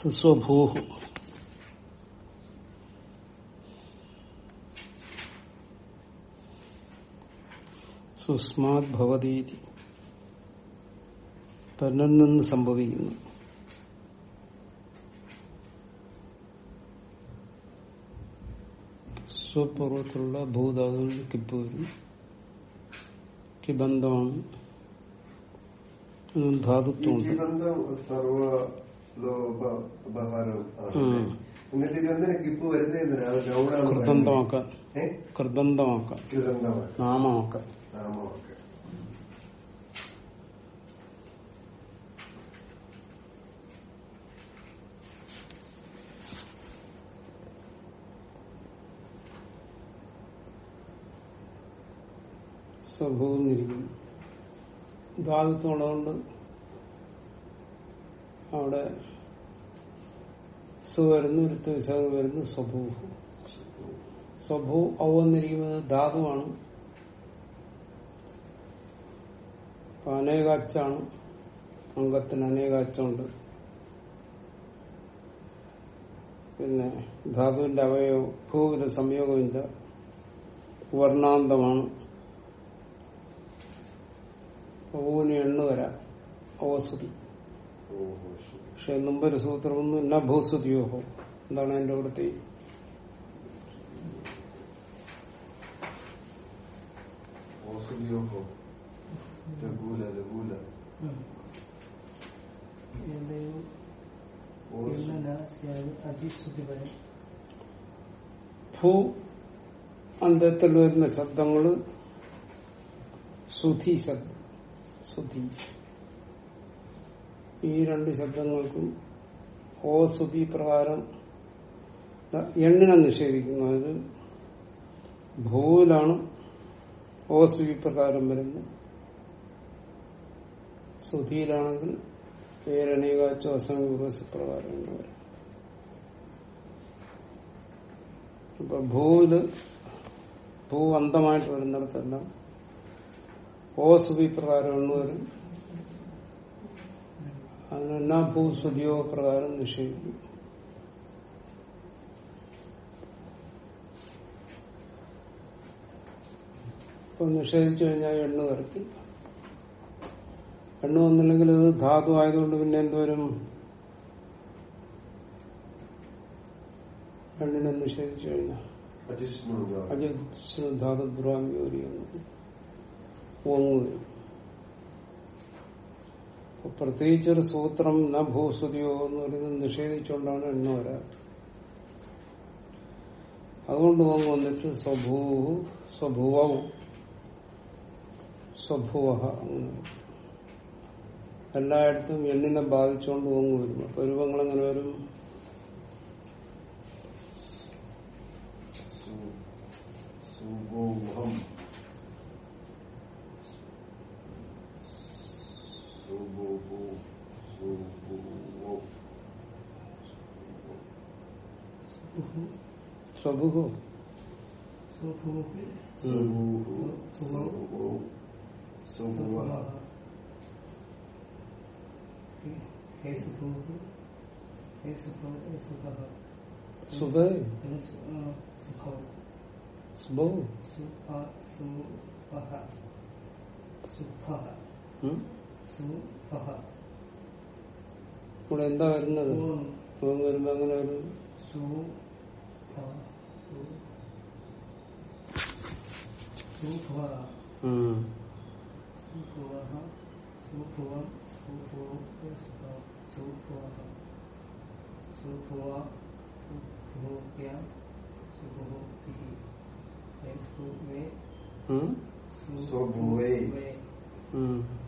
我是说婆婆。സുസ്മാത് ഭവതീതി. തന്നിൽ നിന്ന് സംഭവിക്കുന്നു. സ്വപൂർവത്തിലുള്ള ഭൂതാതുകളിൽ കിപ്പ് വരും കിബന്ധമാണ് കൃതന്ധമാക്കാൻ ധാതുത്വമുണ്ട് നാമമാക്കാൻ. സ്വഭൂന്നിരിക്കുന്നു ധാതുത്വമുള്ളതുകൊണ്ട് അവിടെ സു വരുന്നു ഒരു വിസർഗം വരുന്നു സ്വഭൂ. സ്വഭൂ ഔ എന്നിരിക്കുന്നത് ധാതുവാണ് അനേകാച്ചാണ് അംഗത്തിന് അനേകാച്ചുണ്ട്. പിന്നെ ധാതുവിന്റെ അവയവ ഭൂവിന് സംയോഗമില്ല. വർണാന്തമാണ്. ഊന് എണ്ണു വരാം. ഓസുതി പക്ഷെ മുമ്പൊരു സൂത്രമൊന്നും ന ഭൂസുതിയോഹോ എന്താണ് എന്റെ അവിടുത്തെ? ഭൂ അന്തത്തിൽ വരുന്ന ശബ്ദങ്ങൾ സുധി ശബ്ദം. സുധി ഈ രണ്ട് ശബ്ദങ്ങൾക്കും ഓ സുധി പ്രകാരം എണ്ണിനെ നിഷേധിക്കുന്നു. അതിന് ഭൂവിലാണ് ഓ സുധി പ്രകാരം വരുന്നത്. സുധിയിലാണെങ്കിൽ കേരണീകാച്ചോ അസംഗ പ്രകാരം അപ്പൊ ഭൂൽ ഭൂ അന്തമായിട്ട് വരുന്നിടത്തെല്ലാം ഓസുബി പ്രകാരമാണ് വരും അതിനെല്ലാം ഭൂസ്വതിയോ പ്രകാരം നിഷേധിക്കും. ഇപ്പൊ നിഷേധിച്ചു കഴിഞ്ഞാൽ എണ്ണ വരത്തില്ല. എണ്ണ വന്നില്ലെങ്കിൽ ഇത് ധാതു ആയതുകൊണ്ട് പിന്നെ എന്തോരും എണ്ണിനെ നിഷേധിച്ചു കഴിഞ്ഞാൽ? അജിഷ്ണു ധാതു. ബ്രാഹ്മ്യോരി എന്നത് ഓങ്ങ് വരും ഒരു സൂത്രം ന ഭൂസ്തുതിയോ എന്ന് പറയുന്നത് നിഷേധിച്ചുകൊണ്ടാണ് എണ്ണ വരാത്തത്. അതുകൊണ്ട് ഓങ്ങ് വന്നിട്ട് സ്വഭൂ സ്വഭുവവും സ്വഭുവ. എല്ലായിടത്തും എണ്ണിനെ ബാധിച്ചുകൊണ്ട് ഓങ്ങ് വരും അപ്പൊ രൂപങ്ങൾ എങ്ങനെ വരും? സുബോഹം സുബോഹു സുബുവോ സ്വഭുഹോ സുബുഹു സുബുവോ സുബുവ സുബേ സുബോ ഉം? ഇവിടെ എന്താ വരുന്നത് ഓങ്ങ് വരുമ്പോ അങ്ങനെ വരും ഉം. ഉം? സ്വഭുവേ ഉം. എന്താ വരുന്നത്? സുഖം വരുമ്പോ അങ്ങനെ സുഭുവോഹു സുഭുമാ സുഭി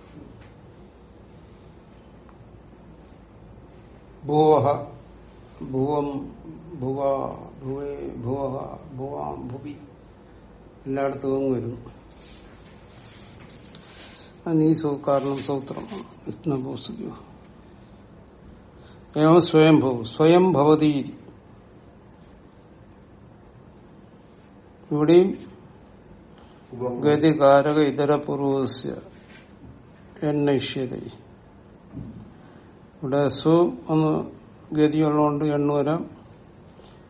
ഭൂവഹ ഭുവം ഭുവ ഭുവേ ഭുവഹ ഭുവാം ഭുവി. എല്ലായിടത്തും അങ്ങ് വരുന്നു അനീ സൗ കാരണം സൗത്രമാണ് ഏവം സ്വയംഭൂ സ്വയം ഭവതി ഇവിടെയും ഗതികാരക ഇതര പൂർവസ്യ എണ്ണയിഷ്യത. ഇവിടെ സു ഒന്ന് ഗതി ഉള്ളതുകൊണ്ട് എണ്ണു വരാം.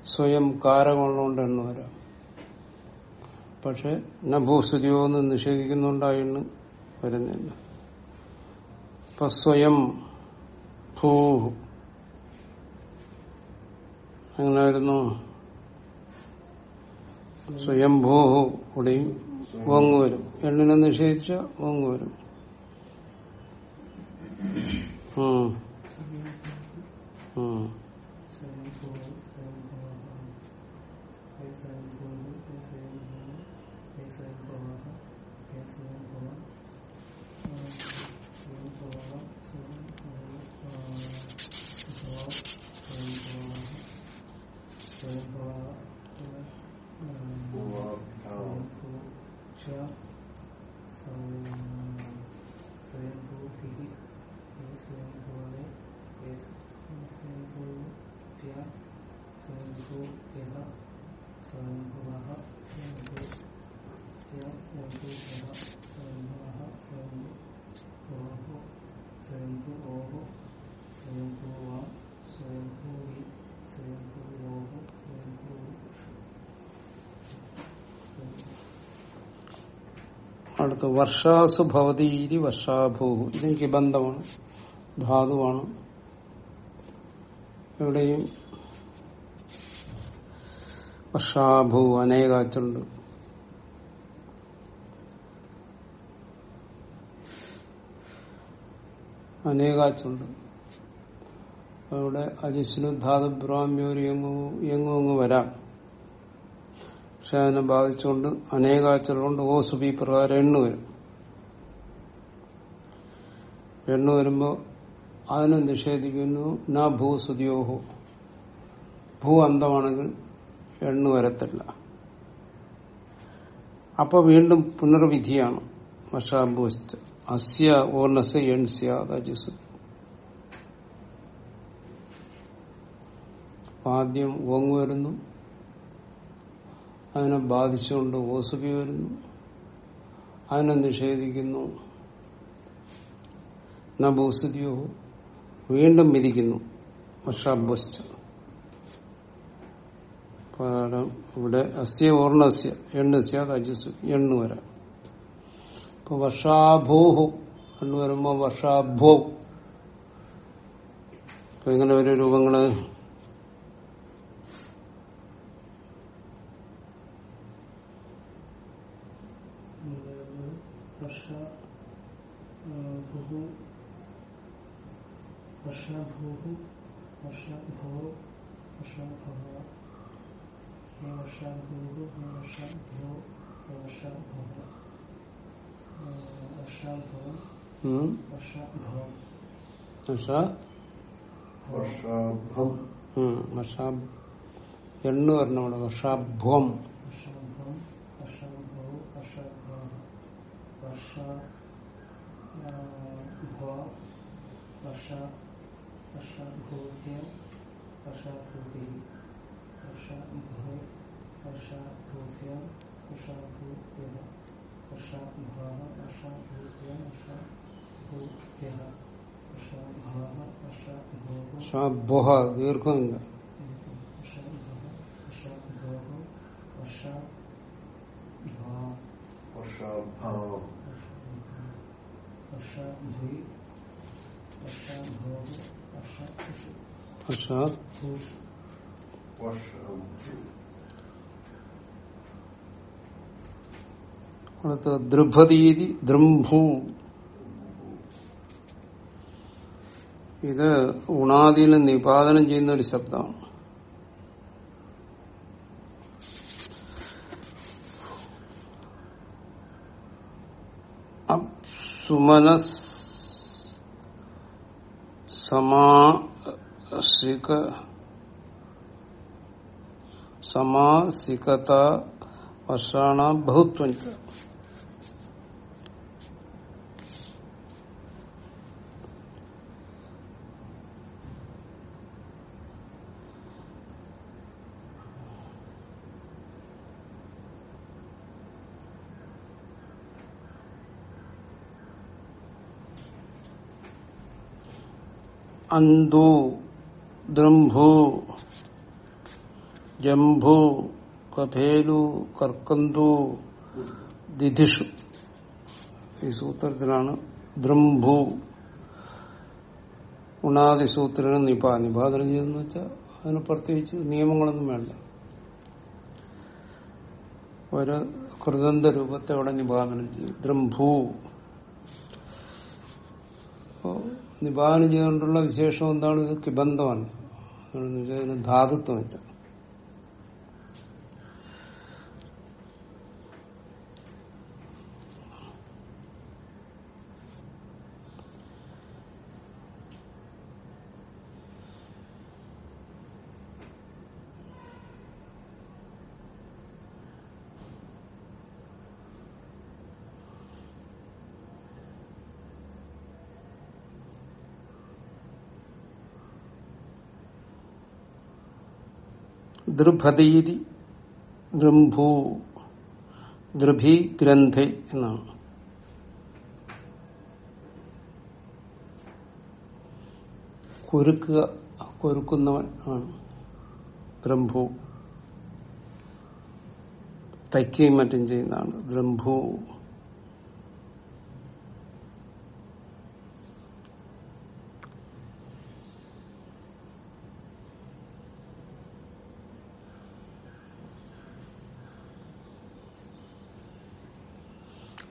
സ്വയം കാരകമുള്ളതുകൊണ്ട് എണ്ണു വരാം. പക്ഷെ നഭൂസ്തുതിയോ എന്ന് നിഷേധിക്കുന്നുണ്ട് എണ്ണ് വരുന്നില്ല ഇപ്പൊ സ്വയം ഭൂ എങ്ങനെയായിരുന്നു സ്വയം ഭൂ ഇവിടെയും വങ്ങു വരും. എണ്ണിനെ നിഷേധിച്ച വങ്ങു വരും. 嗯。അടുത്ത് വർഷാസു ഭവതി ഇതി വർഷാഭൂ. ഇതെനിക്ക് ബന്ധമാണ് ധാതുവാണ്. എവിടെയും വർഷാഭൂ അനേകാച്ചുണ്ട് അനേകാച്ചുണ്ട് അവിടെ അജിസ്നു ധാതു ബ്രാഹ്മ്യോര് എങ്ങോ എങ്ങോ അങ്ങ് വരാം. അതിനെ ബാധിച്ചുകൊണ്ട് അനേകാഴ്ചകളുണ്ട് ഓ സുബി പ്രകാരം എണ്ണു വരും. എണ്ണു വരുമ്പോ അതിനെ നിഷേധിക്കുന്നു ന ഭൂസുതിയോഹോ ഭൂ അന്തമാണെങ്കിൽ എണ്ണു വരത്തില്ല. അപ്പൊ വീണ്ടും പുനർവിധിയാണ്. വർഷാഭൂസ്റ്റ് അസ്യ ഓർണസ് എൺ സ്യാദ് അജിസു ആദ്യം ഓങ് വരുന്നു. അതിനെ ബാധിച്ചുകൊണ്ട് ഓസുബി വരുന്നു. അതിനെ നിഷേധിക്കുന്നു. നബോസുതിയോ വീണ്ടും വിധിക്കുന്നു വർഷാഭ്വസിച്ച ഇവിടെ അസ്യ ഓർണസ്യ എണ്ണസ്യ അജസ് എണ്ണു വരാം. ഇപ്പൊ വർഷാഭൂഹു എണ്ണു വരുമ്പോ വർഷാഭോ ഇപ്പൊ ഇങ്ങനെ ഒരു രൂപങ്ങൾ വർഷ ഭൂ വർഷഭൂ വർഷഭോ വർഷഭവ ഹേ വർഷഭൂ ഹേ വർഷഭോ ഹേ വർഷഭവ വർഷഭവം വർഷഭവം വർഷ വർഷാഭം വർഷാ എണ്ണു വരണം അവിടെ വർഷാഭ്വം വർഷഭവം വർഷഭോ വർഷഭവ വർഷ ഭോ വർഷ വർഷഭൂത്യ വർഷഭൂതി വർഷഭോ വർഷഭൂത്യ വർഷഭൂത്യ വർഷഭവ വർഷഭൂത്യ വർഷഭൂത്യ വർഷഭവ വർഷഭോ വർഷാഭ്വ ദീർഘമില്ല വർഷാഭാം വർഷം അടുത്ത ദ്രുപതീതി ദ്രംഭൂ ഇത് ഉണാദിനെ നിപാതനം ചെയ്യുന്ന ഒരു ശബ്ദമാണ് സുമനസ് സമാസിക സമാസികത വർഷാണ ബഹുത്വം അന്തു ദ്രംഭു ജംഭു കഫേലു കർക്കന്തു ദിധിഷു. ഈ സൂത്രത്തിലാണ് ദ്രംഭു. ഉണാദി സൂത്രന് നിപ നിപാതനം ചെയ്തെന്ന് വെച്ചാൽ അതിന് പ്രത്യേകിച്ച് നിയമങ്ങളൊന്നും വേണ്ട. ഒരു കൃതന്ത രൂപത്തെ അവിടെ നിപാതനം ചെയ്യും. ദ്രംഭു. നിപാതനം ചെയ്തുകൊണ്ടുള്ള വിശേഷം എന്താണ്? കിബന്ധമാണ്. ധാതുത്വമില്ല ദൃഭതീതി ദൃംഭൂ ദൃഭി ഗ്രന്ഥ എന്നാണ്. കുരുക്കുക കുരുക്കുന്നവൻ ആണ് ബ്രംഭു തയ്ക്കുകയും മറ്റും ചെയ്യുന്നതാണ് ബ്രംഭു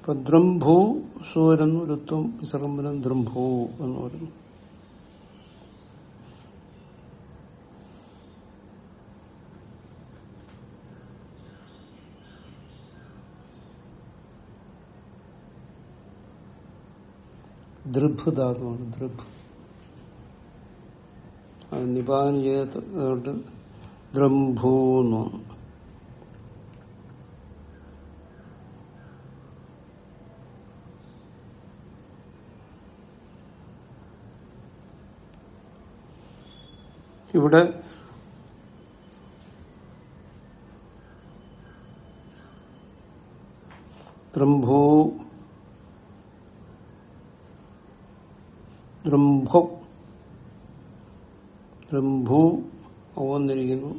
ഇപ്പൊ ദ്രംഭൂ സൂരന്നു രുത്വം വിസർഗംബരം ദ്രംഭൂ എന്ന് പറയുന്നു. ദൃഭ് ധാതുവാണ് ദൃഭ് അത് നിപാതനം ചെയ്തതുകൊണ്ട് ദ്രംഭൂ ഇവിടെ ത്രംഭോ ദ്രംഭോ ദ്രംഭൂ ഓന്നിരിക്കുന്നു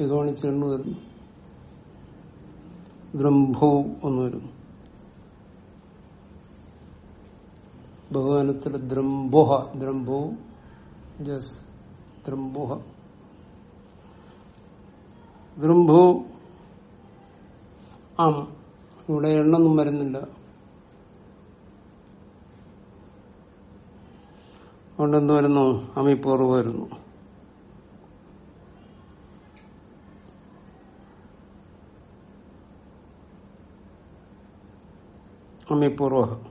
ഇതോണി ചെണ്ണു വരുന്നു. ദ്രംഭോ എന്ന് വരുന്നു. ബഹുവനത്തിൽ ദ്രംബുഹ ദ്രംബു ജസ് ദ്രംബുഹ ദ്രംഭു ആം. ഇവിടെ എണ്ണൊന്നും വരുന്നില്ല. അതുകൊണ്ട് വരുന്നു? അമിപ്പൂർവ് വരുന്നു. അമിപ്പൂർവ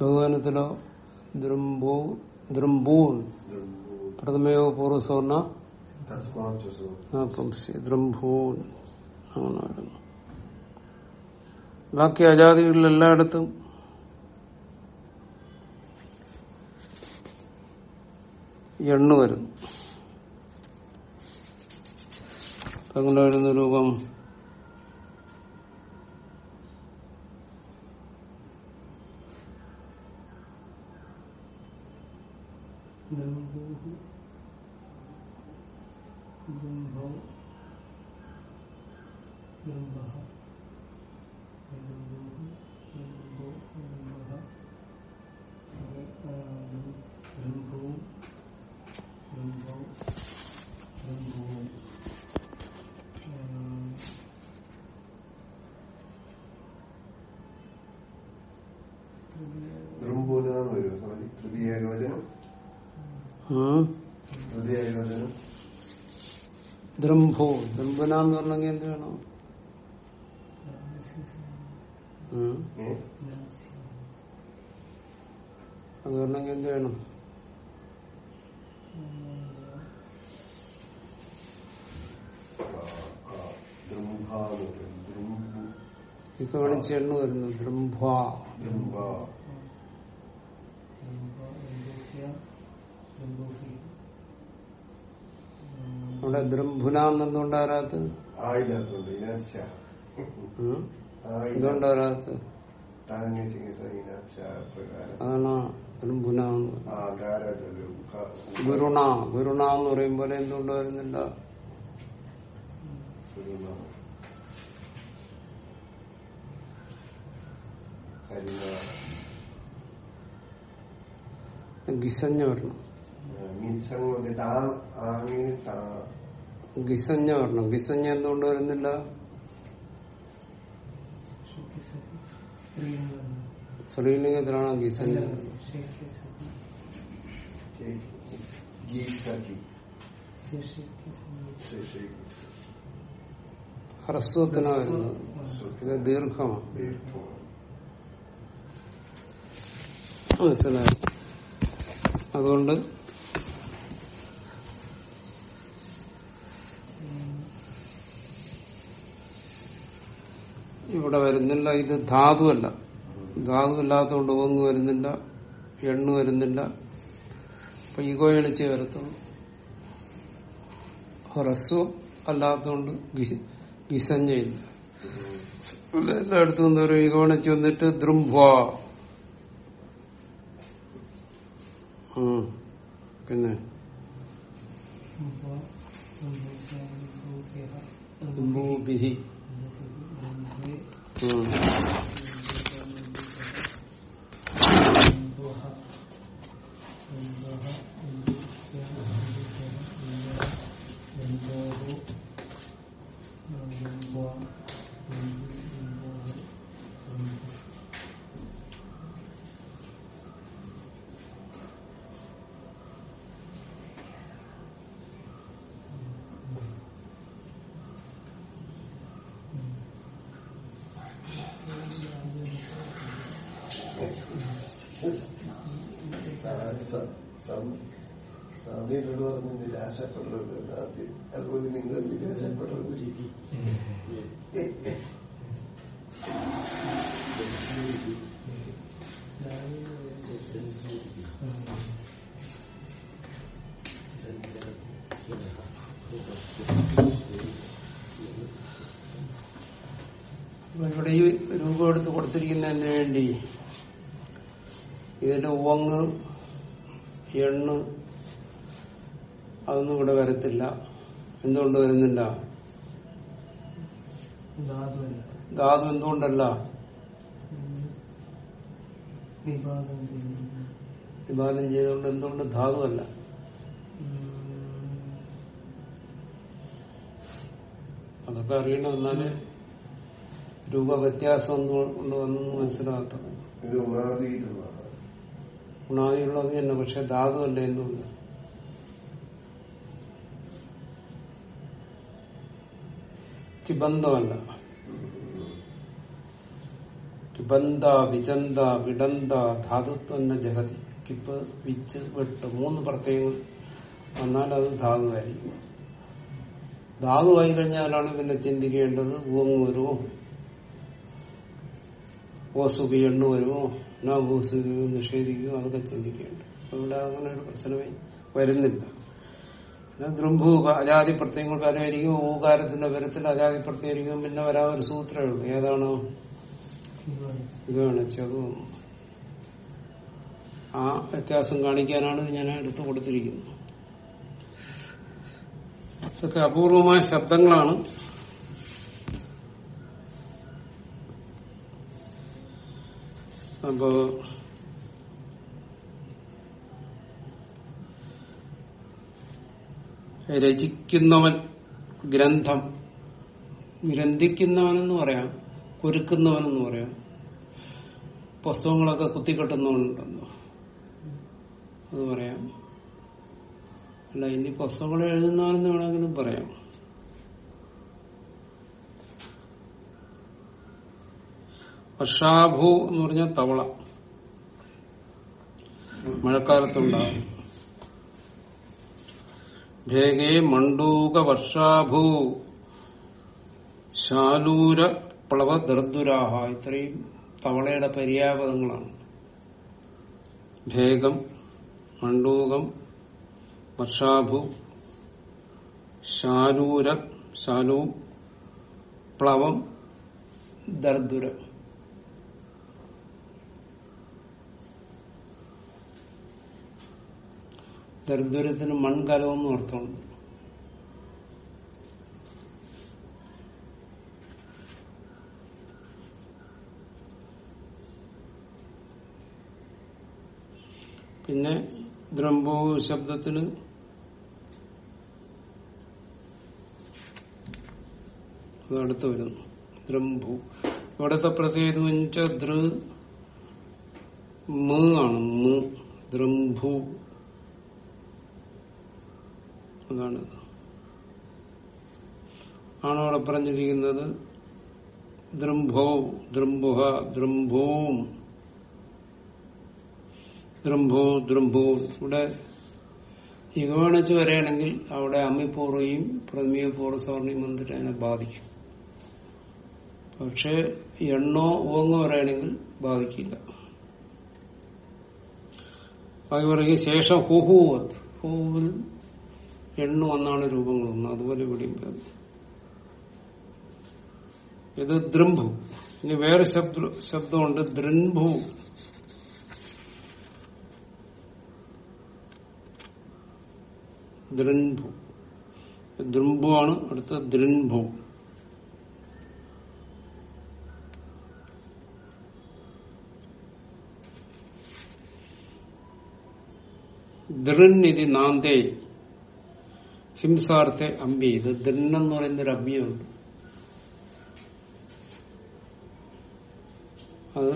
ബഹുവനത്തിലോ ദ്രംഭൂ ദ്രംഭൂൺ. പ്രഥമയോ പൂർവസവർണ ബാക്കി അജാതികളിൽ എല്ലായിടത്തും എണ്ണു വരുന്നു. അങ്ങനെ വരുന്ന രൂപം ദ്രംഭോ എന്ന് പറഞ്ഞെങ്കിൽ എന്ത് വേണം? അത് പറഞ്ഞെങ്കിൽ എന്ത് വേണം? ഇപ്പൊ വിളിച്ച് എണ്ണ വരുന്നു. ദ്രുംഭ. അവിടെ ദ്രംഭുന എന്നെന്തുകൊണ്ട് ആരാത്ത് എന്തുകൊണ്ട് ആരാത്ത് അതാണ്? ഗുരുണ ഗുരുണ എന്ന് പറയും പോലെ എന്തുകൊണ്ട് വരുന്നില്ല? ഗിസഞ്ഞ വരണം. ഗിസഞ്ഞ വരണം. ഗിസഞ്ഞ എന്തുകൊണ്ട് വരുന്നില്ല? ഗീസക്കി. ശേഷി ഹ്രസ്വത്തിനാ വരുന്നത്. ഇത് ദീർഘമാണ്. മനസ്സിലായി. അതുകൊണ്ട് ഇവിടെ വരുന്നില്ല ഇത് ധാതുവല്ല ധാതു അല്ലാത്തതുകൊണ്ട് ഓങ്ങ് വരുന്നില്ല എണ്ണു വരുന്നില്ല അപ്പൊ ഈഗോ എണിച്ചേ വരത്തുള്ളൂ ഹ്രസ്വം അല്ലാത്തതുകൊണ്ട് വിസഞ്ജയില്ല എല്ലായിടത്തും നിന്ന് ഒരു ഈഗോണിച്ച് വന്നിട്ട് ദ്രുംഭ. പിന്നെ 嗯。സ്വാമിയോട് പറഞ്ഞ് നിരാശപ്പെടരുത് ആദ്യം അതുപോലെ നിങ്ങൾ നിരാശപ്പെടരുത് ഇവിടെ ഈ രൂപം എടുത്ത് കൊടുത്തിരിക്കുന്നതിന് വേണ്ടി ഇതിന്റെ ഉവങ്ങ് എണ്ണ് അതൊന്നും ഇവിടെ വരത്തില്ല. എന്തുകൊണ്ട് വരുന്നില്ല? ധാതു എന്തുകൊണ്ടല്ല? വിവാദം ചെയ്തുകൊണ്ട് എന്തുകൊണ്ട് ധാതു അല്ല അതൊക്കെ അറിയണം എന്നാൽ രൂപ വ്യത്യാസം കൊണ്ട് വന്നു മനസ്സിലാകത്തുള്ളൂ. ഗുണാദിയുള്ളത് തന്നെ പക്ഷെ ധാതു അല്ല എന്തുകൊണ്ട് ബന്ധമല്ല. കിബന്ധ വിചന്ത വിടന്ത ധാതുത്വന്ന ജഗതി കിപ്പ് വിച്ച് വെട്ട് മൂന്ന് പ്രത്യയങ്ങൾ വന്നാൽ അത് ധാതുവായിരിക്കും. ധാതുവായി കഴിഞ്ഞാലാണ് പിന്നെ ചിന്തിക്കേണ്ടത് ഊങ്ങ് വരുമോ ഓസുഖി എണ്ണു വരുമോ നാ നിഷേധിക്കുകയും അതൊക്കെ ചിന്തിക്കുകയുണ്ട് ഇവിടെ അങ്ങനെ ഒരു പ്രശ്നമായി വരുന്നില്ല. പിന്നെ ദ്രുംഭൂ അജാതി പ്രത്യയങ്ങൾ പരമായിരിക്കും ഊകാരത്തിന്റെ പരത്തിൽ അജാതി പ്രത്യയമായിരിക്കും പിന്നെ വരാൻ ഒരു സൂത്രമേ ഉള്ളൂ. ഏതാണ്? ഇതാണ് ചെതു ആ വ്യത്യാസം കാണിക്കാനാണ് ഞാൻ എടുത്തു കൊടുത്തിരിക്കുന്നത്. അപൂർവമായ ശബ്ദങ്ങളാണ്. അപ്പോ രചിക്കുന്നവൻ ഗ്രന്ഥം ഗ്രന്ഥിക്കുന്നവനെന്ന് പറയാം കുരുക്കുന്നവനെന്ന് പറയാം. പുസ്തകങ്ങളൊക്കെ കുത്തിക്കെട്ടുന്നവനുണ്ടെന്നോ അത് പറയാം. അല്ല ഇനി പുസ്തകങ്ങൾ എഴുതുന്നവനെന്ന് വേണമെങ്കിലും പറയാം. വർഷാഭൂ എന്ന് പറഞ്ഞ തവള. മഴക്കാലത്തുണ്ടാകും ഭേഗേ മണ്ടൂക വർഷാഭൂ ശാലൂര പ്ലവ ദർദുരാഹ ഇത്രയും തവളയുടെ പര്യാപദങ്ങളാണ്. ഭേഗം മണ്ടൂകം വർഷാഭു. ശാലൂര ശാലൂ പ്ലവം ദർദുര. ദർദുരത്തിന് മൺകലമെന്ന് അർത്ഥമുണ്ട്. പിന്നെ ദ്രംഭോ ശബ്ദത്തിന് അതടുത്ത് വരുന്നു. ദ്രംഭു. ഇവിടുത്തെ പ്രത്യേകത എന്ന് വെച്ചാൽ ദൃ ആണ് മ. അതാണ് ആണ് അവിടെ പറഞ്ഞിരിക്കുന്നത്? ദ്രംഭോ ദ്രംഭുഹ ദ്രംഭൂം. ദ്രംഭോ ദ്രംഭോ. ഇവിടെ ഇഗോണിച്ച് വരെയാണെങ്കിൽ അവിടെ അമ്മിപ്പൂർവയും പ്രഥമീയപൂർവ സവർണിയും വന്നിട്ട് അതിനെ ബാധിക്കും. പക്ഷെ എണ്ണോ ഓങ്ങോ വരെയാണെങ്കിൽ ബാധിക്കില്ല. ബാക്കി പറയുക ശേഷം ഹുഹൂവത്ത്. ഹൂവിൽ എണ്ണു വന്നാണ് രൂപങ്ങൾ ഒന്ന്. അതുപോലെ ഇവിടെയും. ഇത് ദ്രംഭു ഇനി വേറെ ശബ്ദ ശബ്ദമുണ്ട്. ദ്രൻഭു ദ്രൻഭു ദ്രംഭു ആണ് അടുത്ത ദ്രൻഭു ദൃൻ ഇതി നാന്തേ. ഹിംസാർത്ഥെ അമ്പി ഇത് ദൃൻ എന്ന് പറയുന്ന ഒരു അമ്പിയുണ്ട് അത്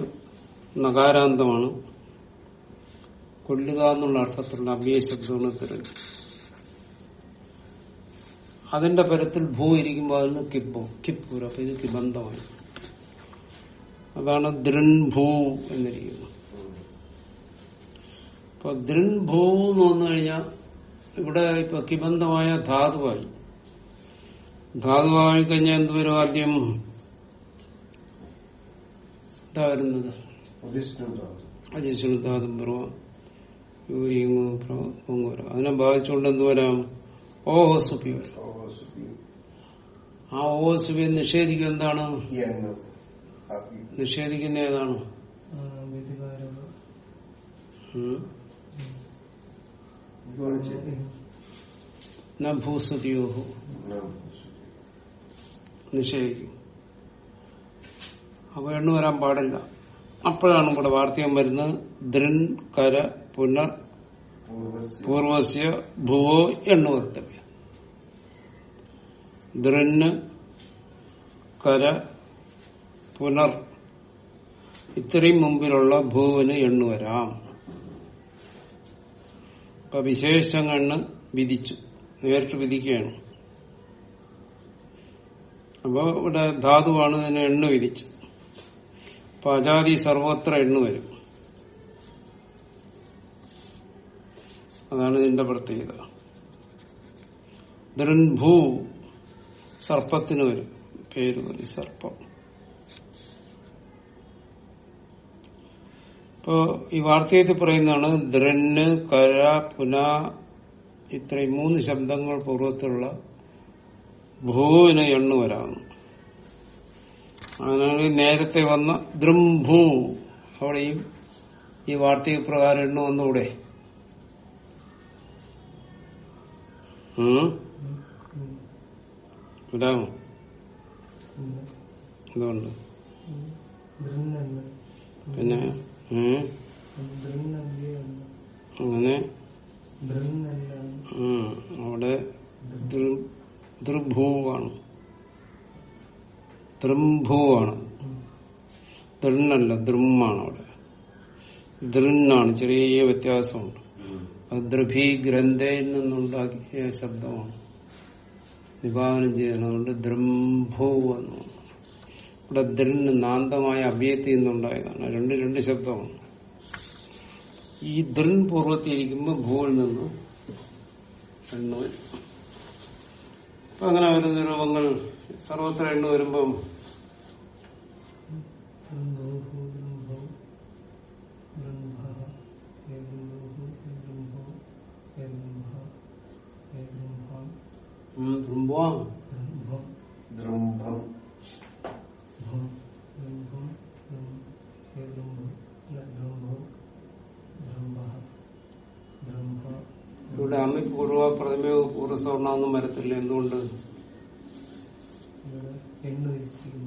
നകാരാന്തമാണ്. കൊല്ലുക എന്നുള്ള അർത്ഥത്തിലുള്ള അമ്പിയ ശബ്ദമാണ് തിരഞ്ഞു. അതിന്റെ പരത്തിൽ ഭൂ ഇരിക്കുമ്പോൾ അതിന് കിപ്പോ കിപ്പൂർ അപ്പൊ ഇത് കിബന്ധമായി അതാണ് ദൃൺഭൂ എന്നിരിക്കുന്നത്. അപ്പൊ ദൃൺഭൂ എന്ന് വന്നു കഴിഞ്ഞാൽ ഇവിടെ ഇപ്പൊ കിബന്ധമായ ധാതുവായി. ധാതുവായി കഴിഞ്ഞാൽ എന്തുവരും ആദ്യം? എന്താ വരുന്നത്. അജിഷ്ണു ധാതു. പൊങ്ങുവരാം അതിനെ ബാധിച്ചുകൊണ്ട് എന്ത് വരാം? ഓഹോ സുപ്പി വരാം ആ ഓഹസുപ്പിയെ നിഷേധിക്കുക എന്താണ്? നിഷേധിക്കുന്ന ഏതാണ്? ഗുണിച്ച് ന ഭൂസ്തുതിയോഹു. നിഷേധിക്കും അപ്പൊ എണ്ണ വരാൻ പാടില്ല. അപ്പോഴാണ് ഇവിടെ വാർത്തകം വരുന്നത്. ദൃൻ കര പുനർ പൂർവസ്യ. ഭൂവോ ഭുവോ എണ്ണ വക്തവ്യ. ദൃന് കര പുനർ. ഇത്രയും മുമ്പിലുള്ള ഭൂവിന് എണ്ണു വരാം. ഇപ്പൊ കണ്ണ് വിധിച്ചു. നേരിട്ട് വിധിക്കുകയാണ്. അപ്പൊ ഇവിടെ ധാതുവാണ് ഇതിന് എണ്ണ വിധിച്ചു അപ്പൊ അജാതി സർവത്ര എണ്ണ വരും. അതാണ് ഇതിന്റെ പ്രത്യേകത. ദൃൻഭൂ സർപ്പത്തിന് വരും. പേര് വരും സർപ്പം. ഇപ്പോ ഈ വാർത്തയത്തിൽ പറയുന്നതാണ് ദ്രന് കര പുന ഇത്രയും മൂന്ന് ശബ്ദങ്ങൾ പൂർവത്തിലുള്ള ഭൂവിന് എണ്ണു വരാണ്. അങ്ങനെയാണെങ്കിൽ നേരത്തെ വന്ന ദ്രംഭൂ അവിടെയും ഈ വാർത്തക പ്രകാരം എണ്ണു വന്നൂടെ? എന്തുകൊണ്ട് പിന്നെ അങ്ങനെ. അവിടെ ദൃഭൂവാണ്. ദൃംഭൂവാണ്. ദൃണ്ണല്ല ദൃമ്മാണ് അവിടെ. ദൃണ്ണാണ് ചെറിയ വ്യത്യാസമുണ്ട്. അത് ഗ്രന്ഥയിൽ നിന്നുണ്ടാക്കിയ ശബ്ദമാണ്. വിഭാവനം ചെയ്യുന്നതുകൊണ്ട് ദൃംഭൂ ദ്രംഭൂ എന്ന് ഇവിടെ ദൃന് നാന്തമായ അഭ്യത്തിൽ നിന്നുണ്ടായതാണ് രണ്ട് രണ്ട് ശബ്ദമാണ്. ഈ ദൃൺ പൂർവത്തിയിരിക്കുമ്പോൾ ഭൂവിൽ നിന്ന് എണ്ണ. വരും അപ്പൊ അങ്ങനെ വരുന്ന രൂപങ്ങൾ സർവത്ര എണ്ണ വരുമ്പം ബ്രഹ്മോഹു ബ്രഹ്മോ ബ്രഹ്മഃ ഹേ ബ്രഹ്മോഹു ഹേ ബ്രഹ്മോ ഹേ ബ്രഹ്മ ഹേ ബ്രഹ്മ ഉം, ധ്രുംബോ ബ്രഹ്മം ദ്രുംഭം ഭം ബ്രഹ്മം ബ്രഹ്മ ഹേ ബ്രഹ്മ ബ്രഹ്മോ ബ്രഹ്മഃ ബ്രഹ്മ ഇവിടെ അമ്മി പൂർവ പ്രഥമയോ പൂർവസവർണമൊന്നും വരത്തില്ല. എന്തുകൊണ്ട്?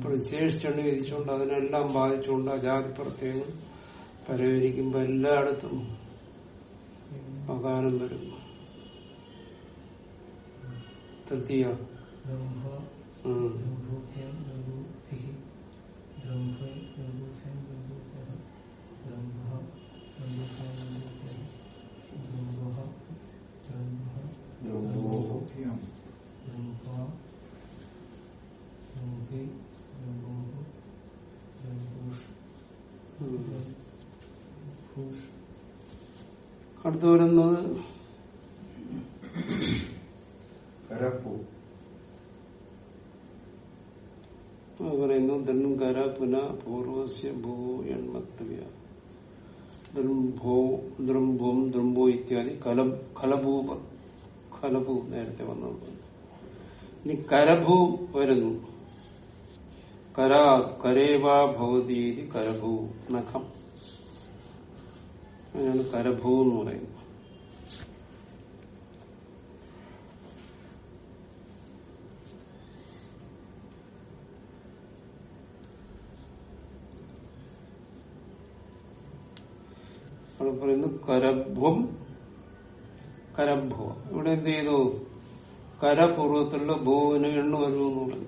വിശേഷിച്ച് എണ്ണ വിധിച്ചുകൊണ്ട് അതിനെല്ലാം ബാധിച്ചുകൊണ്ട് അജാതി പ്രത്യേകം പരവരിക്കുമ്പോ എല്ലായിടത്തും അകാലം വരും. തൃതീയ ബ്രഹ്മ ഉം. ബ്രഹ്മഭ്യം ബ്രഹ്മഭിः ബ്രഹ്മേ ബ്രഹ്മഭ്യം ബ്രഹ്മഭ്യः ബ്രഹ്മ ബ്രഹ്മഭ്യം ബ്രഹ്മഭ്യः ബ്രഹ്മः ബ്രഹ്മः ദ്രുംഭോ ബ്രഹ്മ ബ്രഹ്മഭി ബ്രഹ്മോः ബ്രഹ്മൂഷ് ഉം. ഭൂഷ് അടുത്ത് വരുന്നത് കരപ്പു അത് പറയുന്നു ധനുകര പുന പൂർവസ്യ ഭൂ എൺമത്തവ്യ ദൃംബോ ദ്രുംഭോ ഇത്യാദി കല കലഭൂപ കലഭൂ നേരത്തെ വന്നത് ഇനി കരഭൂ വരുന്നു. കര കരേവാ ഭവതീതി കരഭൂ നഖം അങ്ങനെയാണ് കരഭൂ എന്ന് പറയുന്നത്. അവിടെ പറയുന്നു കരഭ്വം കരഭ്വ. ഇവിടെ എന്ത് ചെയ്തു? കരപൂർവത്തിലുള്ള ഭൂവിന് എണ്ണ വരുന്നു പറഞ്ഞു.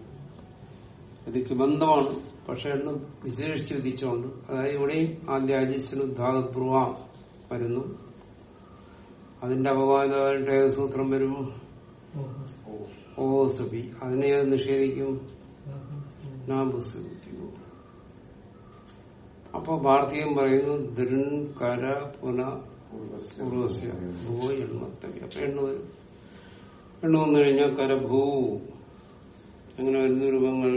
ഇതിക്ക് ബന്ധമാണ്. പക്ഷെ എണ്ണ വിശേഷിച്ച് വിധിച്ചുകൊണ്ട് അതായത് ഇവിടെയും ആദ്യ അജിസ്നു ധാതുപൂർവ വരുന്നു. അതിന്റെ അപവാദമായിട്ട് ഏത് സൂത്രം വരും ഓ സുബി. അതിനെ നിഷേധിക്കും? നാബുസുബി അപ്പൊ ഭാരതീയം പറയുന്നു ദൃൻ കര പുന ഭൂ എണ്ണത്തവി അപ്പൊ എണ്ണ വരും. എണ്ണ വന്നു കഴിഞ്ഞാൽ കരഭൂ അങ്ങനെ വരുന്ന രൂപങ്ങൾ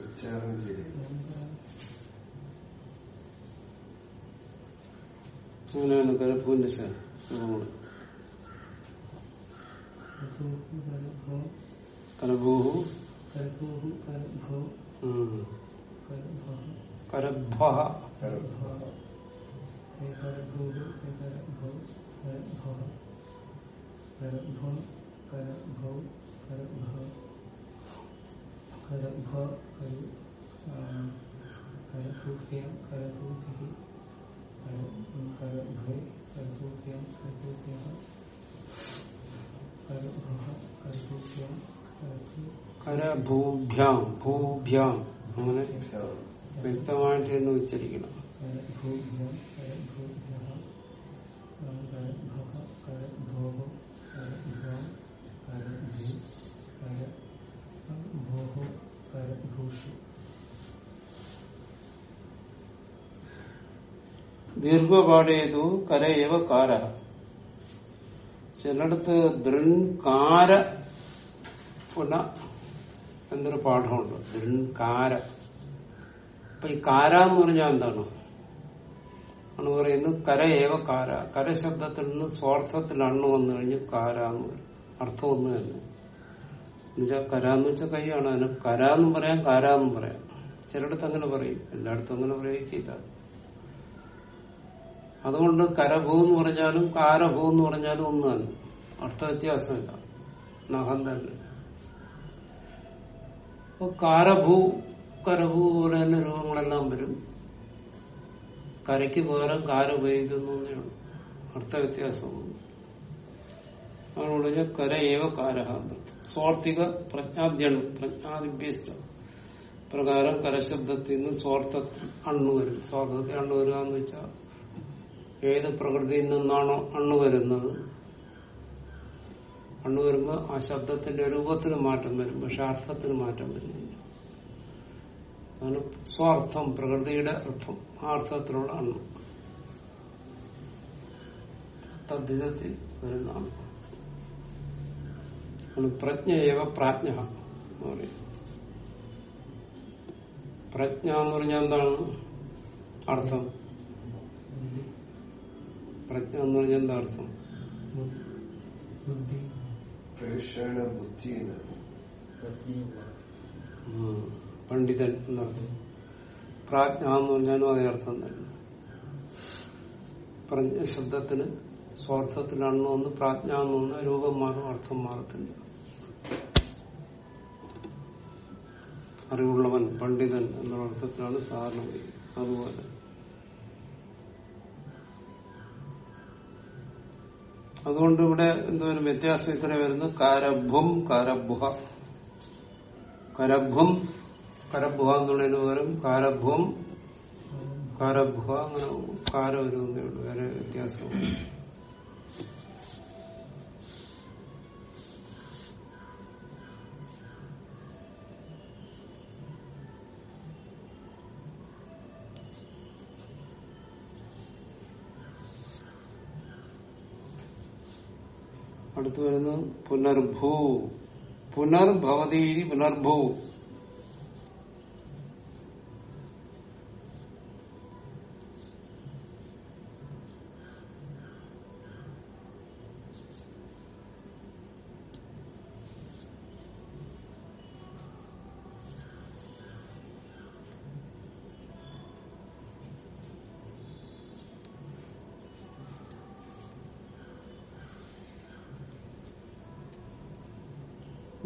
ഉച്ചാരണം ശരി അങ്ങനെയാണ് രൂപങ്ങൾ കരഭൂഹു കരഭോ. കരഭഃ കരഭ കരഭൂഭ്യാം ഭൂഭ്യാം അങ്ങനെ വ്യക്തമായിട്ട് തന്നെ ഉച്ചരിക്കണം കരഭൂഭ്യം കരഭൂഭ്യः കരഭः കരഭോः കരഭ്യാം കരഭി കരഭോः കരഭൂഷു ദീർഘപാടേതു കരയവ കാര. ചിലടത്ത് എന്തൊരു എന്നൊരു പാഠമുണ്ട്? ദൃൻകാര. അപ്പൊ ഈ കാര എന്ന് പറഞ്ഞാൽ എന്താണ്? ആണ് പറയുന്നത് കര ഏവ കാര. കരശബ്ദത്തിൽ നിന്ന് സ്വാർത്ഥത്തിൽ അണ്ണ് വന്നു കഴിഞ്ഞു കാര എന്ന് പറയും. അർത്ഥം ഒന്ന് തന്നെ. എന്നുവെച്ചാൽ കര എന്ന് വെച്ചാൽ കൈയാണ്. അതിന് കര എന്നും പറയാം കാര എന്നും പറയാം. ചിലയിടത്ത് അങ്ങനെ പറയും. എല്ലായിടത്തും അങ്ങനെ പ്രയോഗിക്കില്ല. അതുകൊണ്ട് കരഭൂ എന്ന് പറഞ്ഞാലും കാരഭൂ എന്ന് പറഞ്ഞാലും ഒന്നും തന്നെ അർത്ഥ വ്യത്യാസമില്ല. നഖം തന്നെ. അപ്പൊ കാരഭൂ കരഭൂ പോലെ തന്നെ രൂപങ്ങളെല്ലാം വരും. കരയ്ക്ക് പകരം കാര ഉപയോഗിക്കുന്നു എന്നേ അർത്ഥ വ്യത്യാസമൊന്നും അതുകൊണ്ട് കര ഏവ കാരഹ സ്വാർത്ഥിക പ്രജ്ഞാദിഭ്യസ്ത പ്രകാരം കരശബ്ദത്തിൽ നിന്ന് സ്വാർത്ഥ അണ്ണു വരും. സ്വാർത്ഥത്തിൽ അണ്ണു വരിക എന്ന് വെച്ചാൽ ഏത് പ്രകൃതിയിൽ നിന്നാണോ അണ്ണു വരുന്നത്? അണ്ണു വരുമ്പോ ആ ശബ്ദത്തിന്റെ രൂപത്തിന് മാറ്റം വരും പക്ഷെ അർത്ഥത്തിന് മാറ്റം വരുന്നില്ല. അതാണ് സ്വാർത്ഥം പ്രകൃതിയുടെ അർത്ഥം ആ അർത്ഥത്തിലുള്ള അണ്ണു തദ്ധിതത്തിൽ വരുന്നതാണ് പ്രജ്ഞയവ പ്രാജ്ഞ പ്രജ്ഞ എന്ന് പറഞ്ഞാൽ എന്താണ്? അർത്ഥം. പ്രജ്ഞ എന്ന് പറഞ്ഞാൽ എന്താ അർത്ഥം? ബുദ്ധി. പ്രേഷണ ബുദ്ധി എന്നാണ് ഉം. പണ്ഡിതൻ എന്നർത്ഥം പ്രാജ്ഞ എന്ന് പറഞ്ഞാലും അതേ അർത്ഥം തന്നെ. പ്രജ്ഞ ശബ്ദത്തിന് സ്വാർത്ഥത്തിലാണോ ഒന്ന് പ്രാജ്ഞ എന്ന് പറഞ്ഞാൽ രൂപം മാറും അർത്ഥം മാറത്തില്ല. അറിവുള്ളവൻ പണ്ഡിതൻ എന്നുള്ള അർത്ഥത്തിലാണ് സാധാരണ. അതുപോലെ. അതുകൊണ്ട് ഇവിടെ എന്തോരം വ്യത്യാസം ഇത്ര വരുന്നു. കരഭും കരഭുഹ. കരഭും കരഭുഹ എന്നുള്ളതിന് പകരം കാരഭും കാരഭുഹ അങ്ങനെ കാര ഉള്ളൂ. വേറെ വ്യത്യാസം അടുത്ത് വരുന്നത് പുനർഭൂ. പുനർഭവതീരി പുനർഭൂ.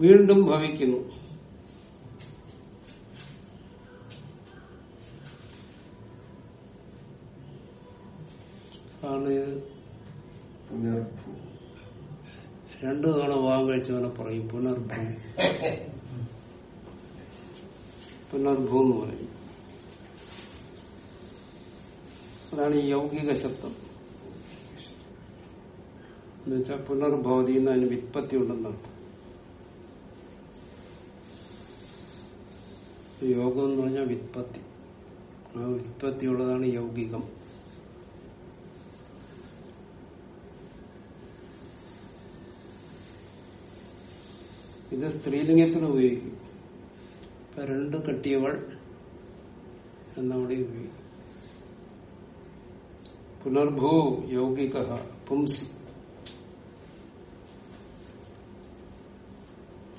വീണ്ടും ഭവിക്കുന്നു. ആണ് ഇത് പുനർഭൂ. രണ്ടു തവണ വാങ്ങ കഴിച്ചവനെ പറയും പുനർഭൂ. പുനർഭൂ എന്ന് പറയും. അതാണ് ഈ യൗകിക ശബ്ദം. എന്നുവെച്ചാൽ പുനർഭവതി എന്ന് അതിന് വിത്പത്തി ഉണ്ടെന്നർത്ഥം യോഗം എന്ന് പറഞ്ഞാൽ വിത്പത്തി. ആ വിത്പത്തിയുള്ളതാണ് യൗകികം. ഇത് സ്ത്രീലിംഗത്തിന് ഉപയോഗിക്കും. ഇപ്പൊ രണ്ട് കെട്ടിയവൾ എന്നവിടെ ഉപയോഗിക്കും. പുനർഭൂ യൗകിക പുംസി.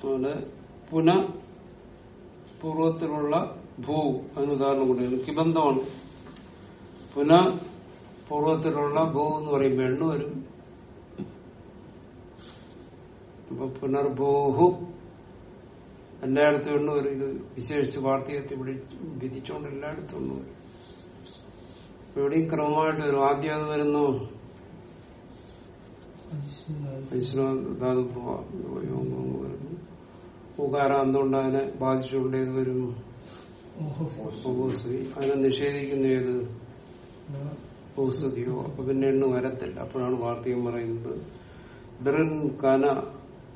അതുപോലെ പുന പൂർവത്തിലുള്ള ഭൂ അതിന് ഉദാഹരണം കൊടുക്കുന്നു കിബന്ധമാണ്. പുന പൂർവത്തിലുള്ള ഭൂ എന്ന് പറയുമ്പോൾ എണ്ണു വരും. അപ്പൊ പുനർഭൂഹു എല്ലായിടത്തും എണ്ണു വരും. ഇത് വിശേഷിച്ച് വാർത്തകത്തിൽ വിധിച്ചുകൊണ്ട് എല്ലായിടത്തും എണ്ണു വരും. എവിടെയും ക്രമമായിട്ട് വരും. ആദ്യം അത് വരുന്നു. വിശ്വനാഥ് വരുന്നു. ഉകാരം എന്തുകൊണ്ട് അതിനെ ബാധിച്ചുകൊണ്ട് ഏത് വരും? അതിനെ നിഷേധിക്കുന്ന ഏത്? ഉപസ്തുതിയോ അപ്പൊ പിന്നെ എണ്ണു വരത്തില്ല. അപ്പോഴാണ് വാർത്തകം പറയുന്നത്. ബിറിൻ കന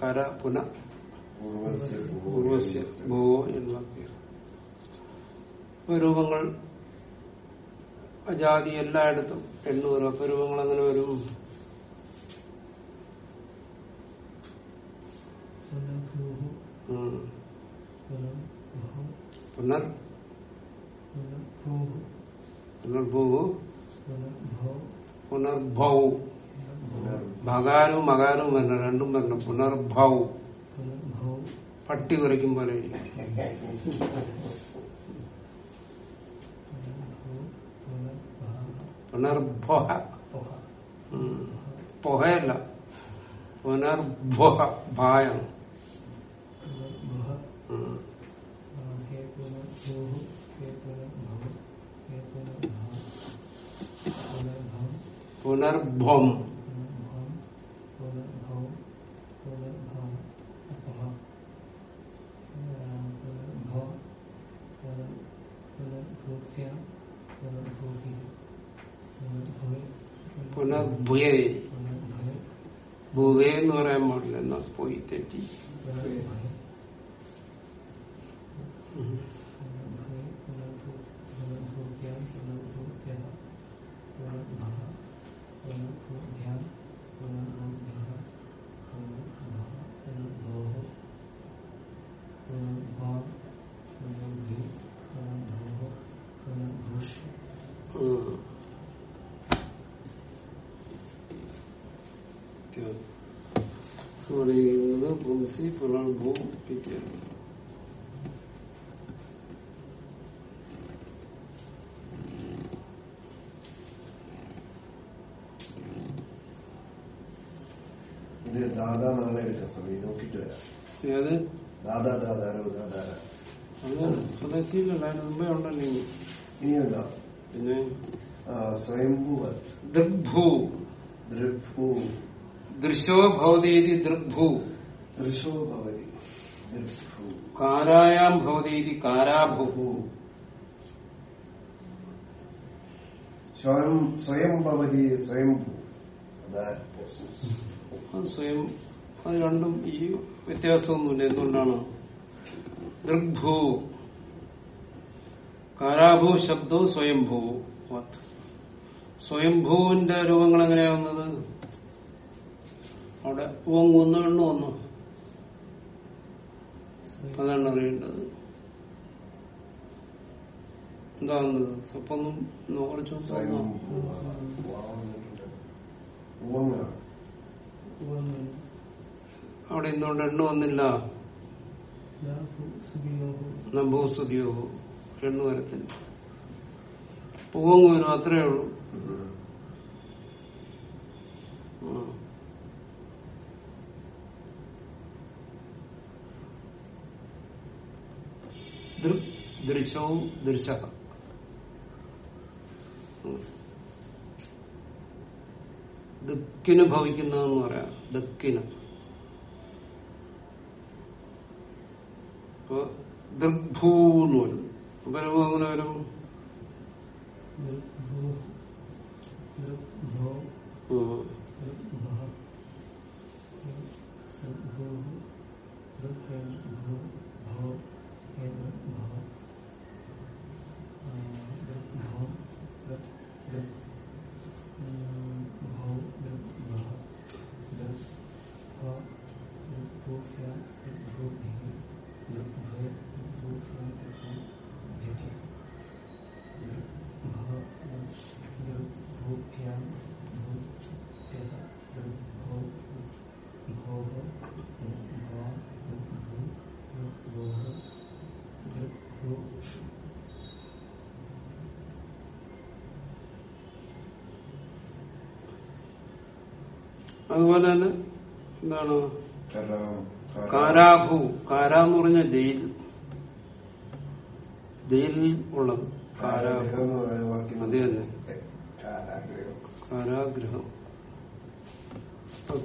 കര പുന. ഭൂ രൂപങ്ങൾ ജാതി എല്ലായിടത്തും എണ്ണു വരും. അപ്പൊ രൂപങ്ങൾ അങ്ങനെ വരും? ഉം. പുനർ പുനർഭൂ പുനർഭൗ ഭകാനും മകാനും വരണം രണ്ടും വരണം പുനർഭൗ പട്ടി കുറയ്ക്കും പോലെ. പുനർഭോഹ. പൊഹയല്ല പുനർഭോഹ ഭായാണ് പുനർഭം പുനർഭുയെ. ഭുവേ എന്ന് പറയാൻ പാടില്ല എന്നാ പോയി തെറ്റി. പുംസി പുനർഭൂ ഇത് ദാദാ നാളെ എടുക്കാം സ്വാമി നോക്കിട്ട് വരാം. ഏത്? ദാദാ ദാദാരോ ദാദാര അത് അതെത്തിയില്ലല്ലോ അതിന് മുമ്പേ ഉണ്ടല്ലോ ഇനി. ഇനിയുണ്ടോ? പിന്നെ? സ്വയംഭൂവത് ദൃഗ്ഭൂ ദൃഭൂ ദൃശോ ഭവതീതി ദൃഗ്ഭൂ ദൃശോ ഭവതി കാരായാം ഭവതീതി കാരാഭൂ സ്വയം സ്വയം ഭവതി സ്വയം സ്വയം അത് രണ്ടും ഈ വ്യത്യാസമൊന്നുമില്ല. എന്തുകൊണ്ടാണ്? ദൃഗ്ഭൂ. കാരാഭൂ ശബ്ദവും സ്വയംഭൂ. സ്വയംഭൂവിന്റെ രൂപങ്ങൾ എങ്ങനെയാവുന്നത് അവിടെ ഓങ്ങുന്നു വന്നു എണ്ണു വന്നു അതാണ് അറിയേണ്ടത്. എന്താകുന്നത് സ്വപ്നം? ഉവങ്ങാണ് അവിടെ ഇന്നുകൊണ്ട് എണ്ണ വന്നില്ല. നമ്പോസ്തുതിയോ എണ്ണു വരത്തില്ല. പൂവങ്ങ് വരും അത്രേ ഉള്ളൂ. ആ. ദൃശവും ദൃശ ദുഃഖിന് ഭവിക്കുന്നതെന്ന് പറയാം ദുഃഖിന് അപ്പൊ ദൃഗ്ഭൂ എന്ന് വരും അപ്പൊ അങ്ങനെ വരും അതുപോലെ തന്നെ എന്താണ് കാരാഭു. കാര എന്ന് പറഞ്ഞ ജയിൽ. ജയിലിൽ ഉള്ളത്. കാരാഭു അത് തന്നെ. കാരാഗ്രഹം.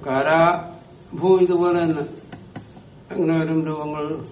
കാരാഭു ഇതുപോലെ തന്നെ. എങ്ങനെ വരും രൂപങ്ങൾ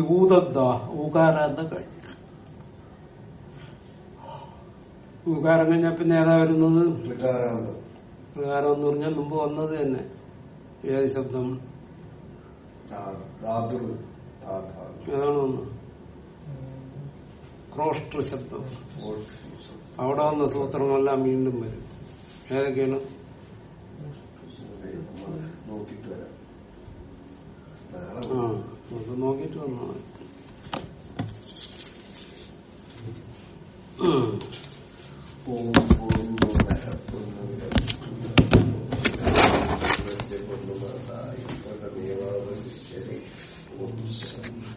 ഊതദ്ദ എന്ന് കഴിഞ്ഞു. ഊകാരം കഴിഞ്ഞാൽ പിന്നെ ഏതാ വരുന്നത്? ഋകാരം എന്ന് പറഞ്ഞാൽ മുമ്പ് വന്നത് തന്നെ. ഏത് ശബ്ദം? ഏതാണ് ഒന്ന് ക്രോഷ്ട ശബ്ദം അവിടെ വന്ന സൂത്രങ്ങളെല്ലാം വീണ്ടും വരും. ഏതൊക്കെയാണ്? അത് നോക്കിയിട്ട് വന്നാൽ ഓം ഓം കൊണ്ടുമാതായി പദമേവാവശിഷ്യതേ ഓം ശാന്തി